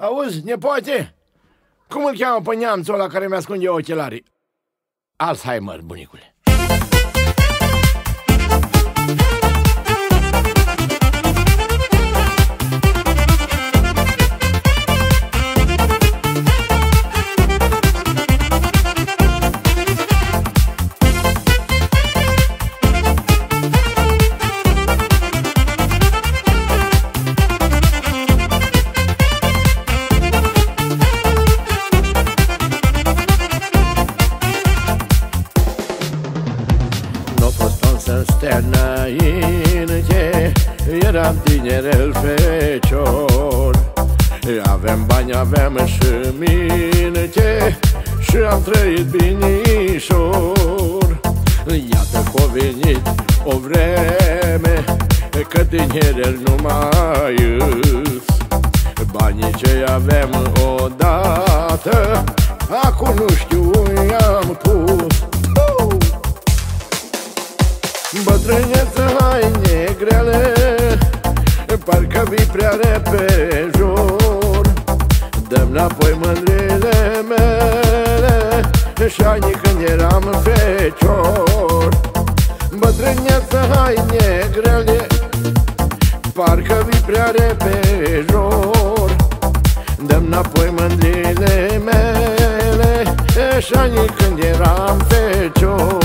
Auzi, nepoate? Cum îl cheamă pe neamțul ăla care mi-ascunde ochelarii? Alzheimer, bunicule. Să stea înainte Eram tinerel fecior Avem bani, aveam și minte Și am trăit binișor. Iată că a venit o vreme Că tinerel nu haine grele Parcă vii prea repejor Dăm înapoi mândrile mele Și anii când eram fecior. Bătrâneță haine grele Parcă vii prea repejor Dăm înapoi mândrile mele Și anii când eram fecior